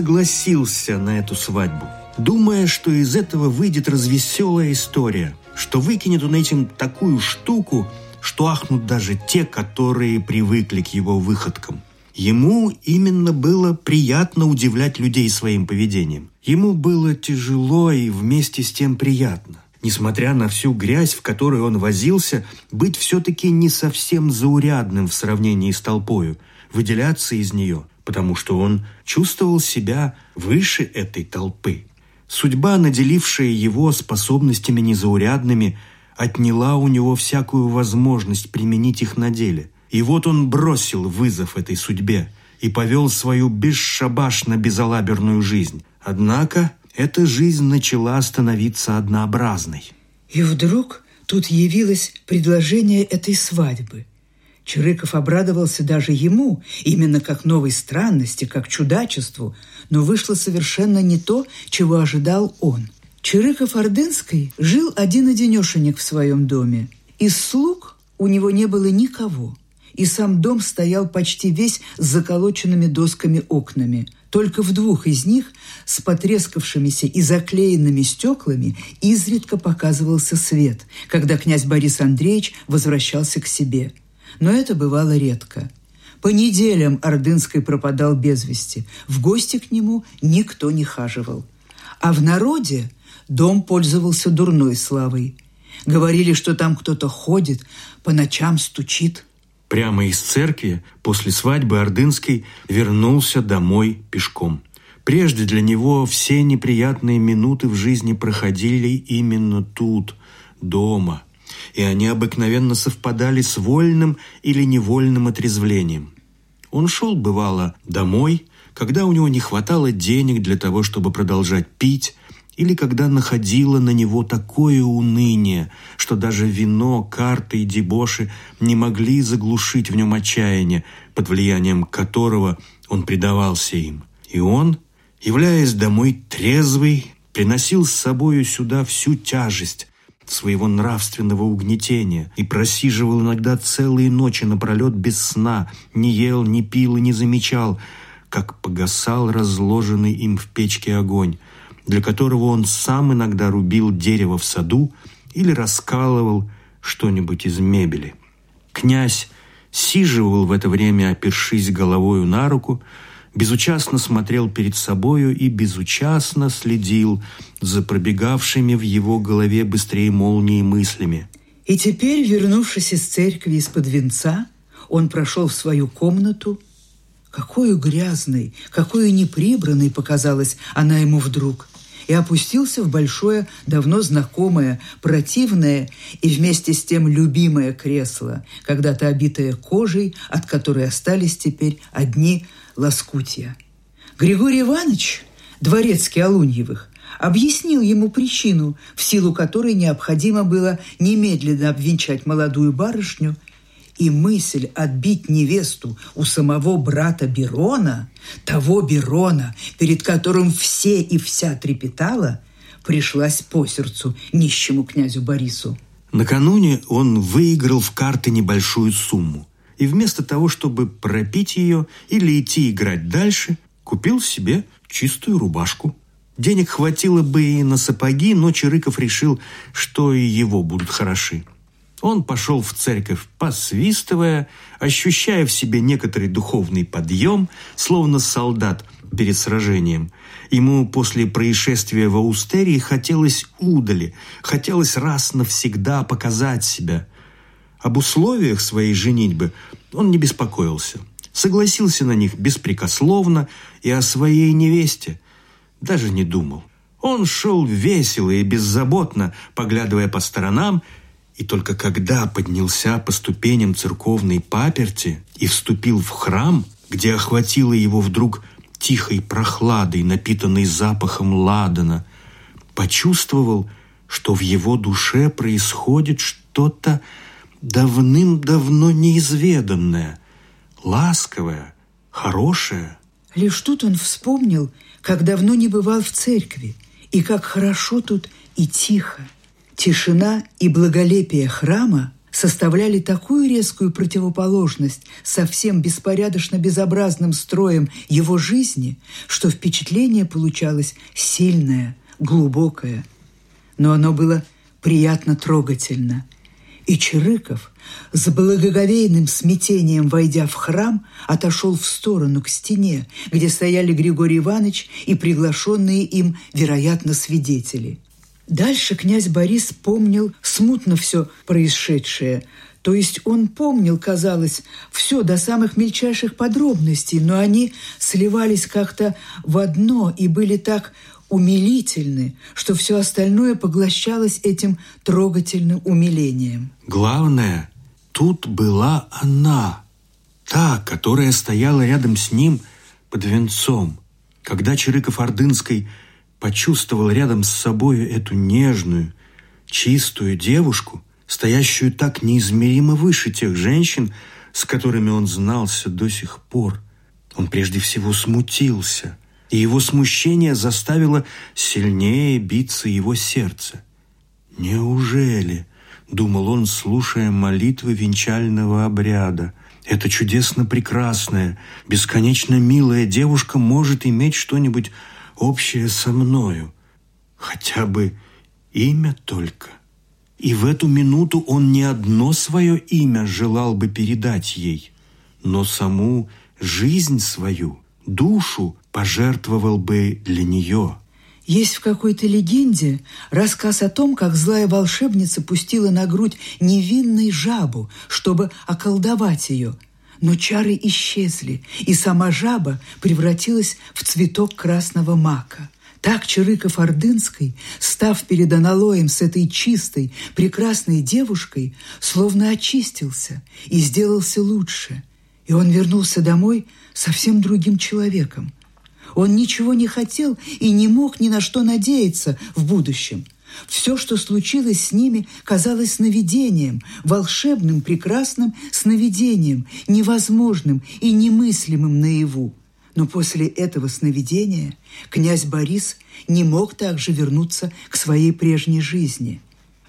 Согласился на эту свадьбу, думая, что из этого выйдет развеселая история, что выкинет он этим такую штуку, что ахнут даже те, которые привыкли к его выходкам. Ему именно было приятно удивлять людей своим поведением. Ему было тяжело и вместе с тем приятно. Несмотря на всю грязь, в которой он возился, быть все-таки не совсем заурядным в сравнении с толпою, выделяться из нее, потому что он чувствовал себя выше этой толпы. Судьба, наделившая его способностями незаурядными, отняла у него всякую возможность применить их на деле. И вот он бросил вызов этой судьбе и повел свою бесшабашно-безалаберную жизнь. Однако эта жизнь начала становиться однообразной. И вдруг тут явилось предложение этой свадьбы. Чирыков обрадовался даже ему, именно как новой странности, как чудачеству, но вышло совершенно не то, чего ожидал он – Чирыков-Ордынский жил один-одинешенек в своем доме. Из слуг у него не было никого. И сам дом стоял почти весь с заколоченными досками окнами. Только в двух из них с потрескавшимися и заклеенными стеклами изредка показывался свет, когда князь Борис Андреевич возвращался к себе. Но это бывало редко. По неделям Ордынский пропадал без вести. В гости к нему никто не хаживал. А в народе Дом пользовался дурной славой. Говорили, что там кто-то ходит, по ночам стучит. Прямо из церкви после свадьбы Ордынский вернулся домой пешком. Прежде для него все неприятные минуты в жизни проходили именно тут, дома, и они обыкновенно совпадали с вольным или невольным отрезвлением. Он шел, бывало, домой, когда у него не хватало денег для того, чтобы продолжать пить, или когда находило на него такое уныние, что даже вино, карты и дебоши не могли заглушить в нем отчаяние, под влиянием которого он предавался им. И он, являясь домой трезвый, приносил с собою сюда всю тяжесть своего нравственного угнетения и просиживал иногда целые ночи напролет без сна, не ел, не пил и не замечал, как погасал разложенный им в печке огонь, для которого он сам иногда рубил дерево в саду или раскалывал что-нибудь из мебели. Князь сиживал в это время, опершись головою на руку, безучастно смотрел перед собою и безучастно следил за пробегавшими в его голове быстрее молнии мыслями. И теперь, вернувшись из церкви из-под венца, он прошел в свою комнату. Какой грязной, какой неприбранной показалась она ему вдруг и опустился в большое, давно знакомое, противное и вместе с тем любимое кресло, когда-то обитое кожей, от которой остались теперь одни лоскутья. Григорий Иванович, дворецкий Алуньевых, объяснил ему причину, в силу которой необходимо было немедленно обвенчать молодую барышню – и мысль отбить невесту у самого брата Берона, того Берона, перед которым все и вся трепетала, пришлась по сердцу нищему князю Борису. Накануне он выиграл в карты небольшую сумму. И вместо того, чтобы пропить ее или идти играть дальше, купил себе чистую рубашку. Денег хватило бы и на сапоги, но Чирыков решил, что и его будут хороши. Он пошел в церковь, посвистывая, ощущая в себе некоторый духовный подъем, словно солдат перед сражением. Ему после происшествия в Аустерии хотелось удали, хотелось раз навсегда показать себя. Об условиях своей женитьбы он не беспокоился. Согласился на них беспрекословно и о своей невесте даже не думал. Он шел весело и беззаботно, поглядывая по сторонам и только когда поднялся по ступеням церковной паперти и вступил в храм, где охватило его вдруг тихой прохладой, напитанной запахом ладана, почувствовал, что в его душе происходит что-то давным-давно неизведанное, ласковое, хорошее. Лишь тут он вспомнил, как давно не бывал в церкви, и как хорошо тут и тихо. Тишина и благолепие храма составляли такую резкую противоположность совсем беспорядочно безобразным строем его жизни, что впечатление получалось сильное, глубокое. Но оно было приятно трогательно. И Чирыков, с благоговейным смятением войдя в храм, отошел в сторону к стене, где стояли Григорий Иванович и приглашенные им, вероятно, свидетели – Дальше князь Борис помнил смутно все происшедшее. То есть он помнил, казалось, все до самых мельчайших подробностей, но они сливались как-то в одно и были так умилительны, что все остальное поглощалось этим трогательным умилением. Главное, тут была она, та, которая стояла рядом с ним под венцом. Когда Чирыков-Ордынской – почувствовал рядом с собой эту нежную, чистую девушку, стоящую так неизмеримо выше тех женщин, с которыми он знался до сих пор. Он прежде всего смутился, и его смущение заставило сильнее биться его сердце. «Неужели?» — думал он, слушая молитвы венчального обряда. «Эта чудесно прекрасная, бесконечно милая девушка может иметь что-нибудь общее со мною, хотя бы имя только. И в эту минуту он не одно свое имя желал бы передать ей, но саму жизнь свою, душу пожертвовал бы для нее. Есть в какой-то легенде рассказ о том, как злая волшебница пустила на грудь невинной жабу, чтобы околдовать ее – но чары исчезли, и сама жаба превратилась в цветок красного мака. Так Чирыков-Ордынской, став перед аналоем с этой чистой, прекрасной девушкой, словно очистился и сделался лучше. И он вернулся домой совсем другим человеком. Он ничего не хотел и не мог ни на что надеяться в будущем – все, что случилось с ними, казалось сновидением, волшебным, прекрасным сновидением, невозможным и немыслимым наяву. Но после этого сновидения князь Борис не мог также вернуться к своей прежней жизни.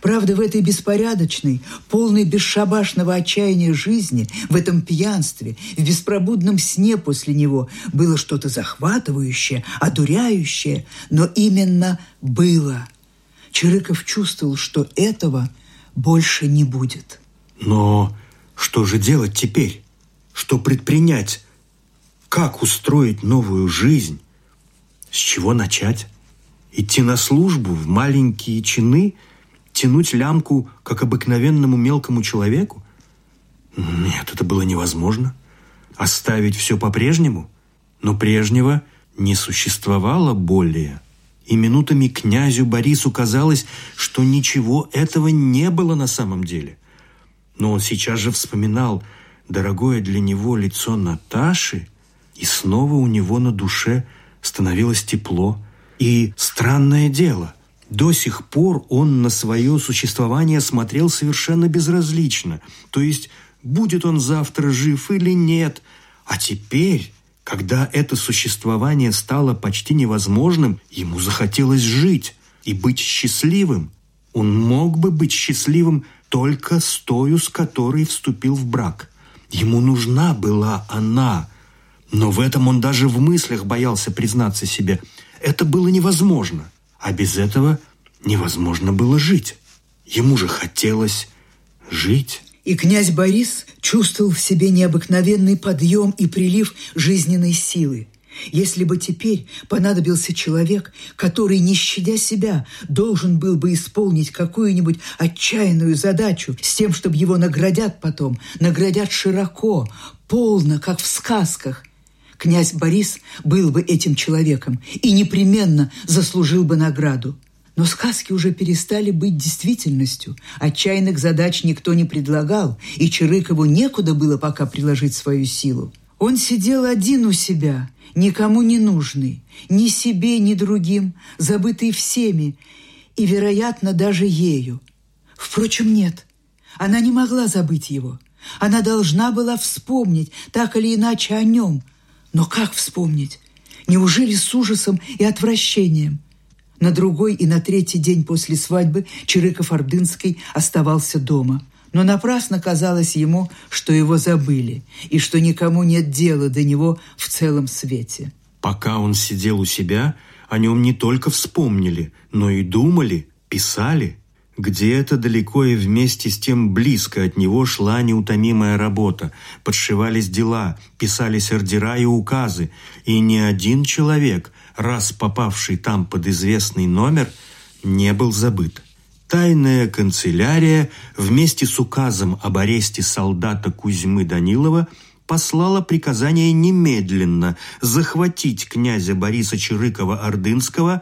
Правда, в этой беспорядочной, полной бесшабашного отчаяния жизни, в этом пьянстве, в беспробудном сне после него было что-то захватывающее, одуряющее, но именно было – Чирыков чувствовал, что этого больше не будет. Но что же делать теперь? Что предпринять? Как устроить новую жизнь? С чего начать? Идти на службу в маленькие чины? Тянуть лямку, как обыкновенному мелкому человеку? Нет, это было невозможно. Оставить все по-прежнему? Но прежнего не существовало более – и минутами князю Борису казалось, что ничего этого не было на самом деле. Но он сейчас же вспоминал дорогое для него лицо Наташи, и снова у него на душе становилось тепло. И странное дело, до сих пор он на свое существование смотрел совершенно безразлично, то есть будет он завтра жив или нет, а теперь когда это существование стало почти невозможным, ему захотелось жить и быть счастливым. Он мог бы быть счастливым только с тою, с которой вступил в брак. Ему нужна была она. Но в этом он даже в мыслях боялся признаться себе. Это было невозможно. А без этого невозможно было жить. Ему же хотелось жить. И князь Борис чувствовал в себе необыкновенный подъем и прилив жизненной силы. Если бы теперь понадобился человек, который, не щадя себя, должен был бы исполнить какую-нибудь отчаянную задачу с тем, чтобы его наградят потом, наградят широко, полно, как в сказках, князь Борис был бы этим человеком и непременно заслужил бы награду – но сказки уже перестали быть действительностью. Отчаянных задач никто не предлагал, и Чирыкову некуда было пока приложить свою силу. Он сидел один у себя, никому не нужный, ни себе, ни другим, забытый всеми, и, вероятно, даже ею. Впрочем, нет, она не могла забыть его. Она должна была вспомнить так или иначе о нем. Но как вспомнить? Неужели с ужасом и отвращением – на другой и на третий день после свадьбы Чирыков-Ордынский оставался дома. Но напрасно казалось ему, что его забыли, и что никому нет дела до него в целом свете. Пока он сидел у себя, о нем не только вспомнили, но и думали, писали. Где-то далеко и вместе с тем близко от него шла неутомимая работа. Подшивались дела, писались ордера и указы. И ни один человек, раз попавший там под известный номер, не был забыт. Тайная канцелярия вместе с указом об аресте солдата Кузьмы Данилова послала приказание немедленно захватить князя Бориса Чирыкова-Ордынского,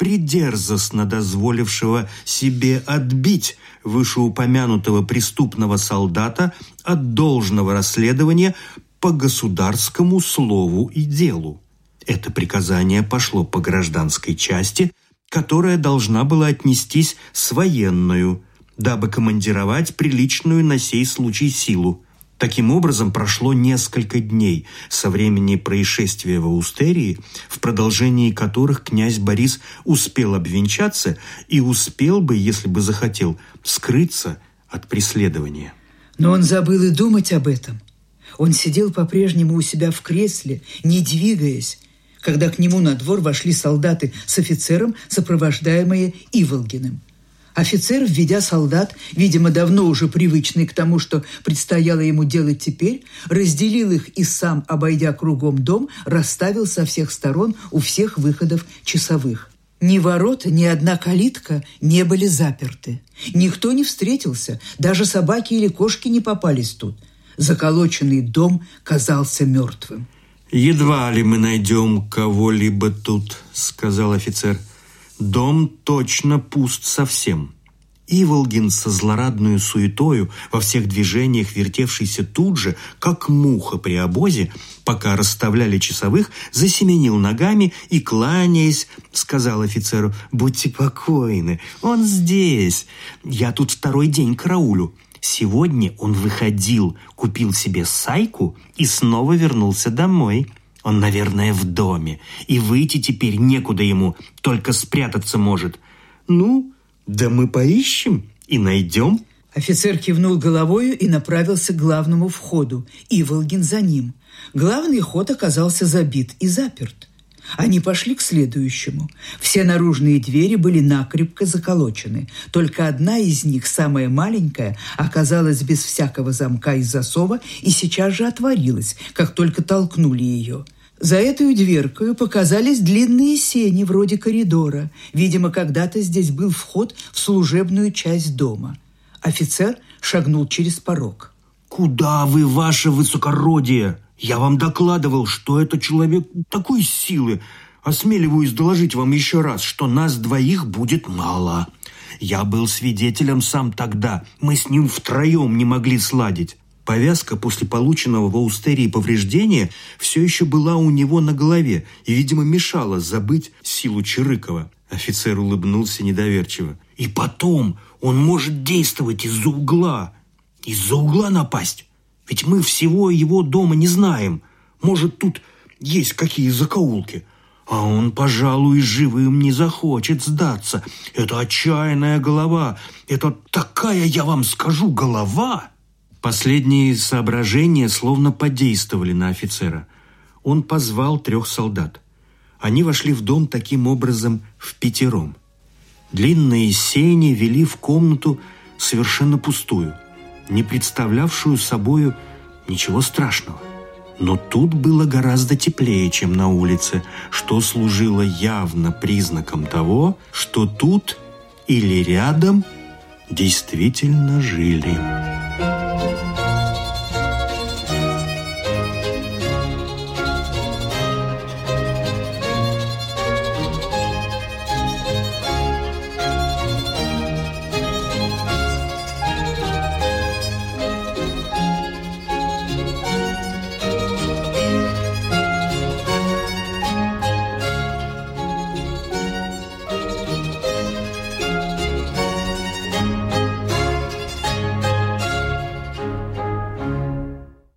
придерзостно дозволившего себе отбить вышеупомянутого преступного солдата от должного расследования по государскому слову и делу. Это приказание пошло по гражданской части – которая должна была отнестись с военную, дабы командировать приличную на сей случай силу. Таким образом, прошло несколько дней со времени происшествия в Аустерии, в продолжении которых князь Борис успел обвенчаться и успел бы, если бы захотел, скрыться от преследования. Но он забыл и думать об этом. Он сидел по-прежнему у себя в кресле, не двигаясь, когда к нему на двор вошли солдаты с офицером, сопровождаемые Иволгиным. Офицер, введя солдат, видимо, давно уже привычный к тому, что предстояло ему делать теперь, разделил их и сам, обойдя кругом дом, расставил со всех сторон у всех выходов часовых. Ни ворота, ни одна калитка не были заперты. Никто не встретился, даже собаки или кошки не попались тут. Заколоченный дом казался мертвым. «Едва ли мы найдем кого-либо тут», — сказал офицер. «Дом точно пуст совсем». Иволгин со злорадную суетою, во всех движениях вертевшийся тут же, как муха при обозе, пока расставляли часовых, засеменил ногами и, кланяясь, сказал офицеру, «Будьте покойны, он здесь, я тут второй день караулю». Сегодня он выходил, купил себе сайку и снова вернулся домой. Он, наверное, в доме, и выйти теперь некуда ему, только спрятаться может. Ну, да мы поищем и найдем. Офицер кивнул головою и направился к главному входу. Иволгин за ним. Главный ход оказался забит и заперт. Они пошли к следующему. Все наружные двери были накрепко заколочены. Только одна из них, самая маленькая, оказалась без всякого замка и засова и сейчас же отворилась, как только толкнули ее. За этой дверкой показались длинные сени вроде коридора. Видимо, когда-то здесь был вход в служебную часть дома. Офицер шагнул через порог. «Куда вы, ваше высокородие?» Я вам докладывал, что это человек такой силы. Осмеливаюсь доложить вам еще раз, что нас двоих будет мало. Я был свидетелем сам тогда. Мы с ним втроем не могли сладить. Повязка после полученного в Аустерии повреждения все еще была у него на голове и, видимо, мешала забыть силу Чирыкова. Офицер улыбнулся недоверчиво. «И потом он может действовать из-за угла. Из-за угла напасть. Ведь мы всего его дома не знаем. Может, тут есть какие закоулки. А он, пожалуй, живым не захочет сдаться. Это отчаянная голова. Это такая, я вам скажу, голова. Последние соображения словно подействовали на офицера. Он позвал трех солдат. Они вошли в дом таким образом в пятером. Длинные сени вели в комнату совершенно пустую – не представлявшую собою ничего страшного. Но тут было гораздо теплее, чем на улице, что служило явно признаком того, что тут или рядом действительно жили.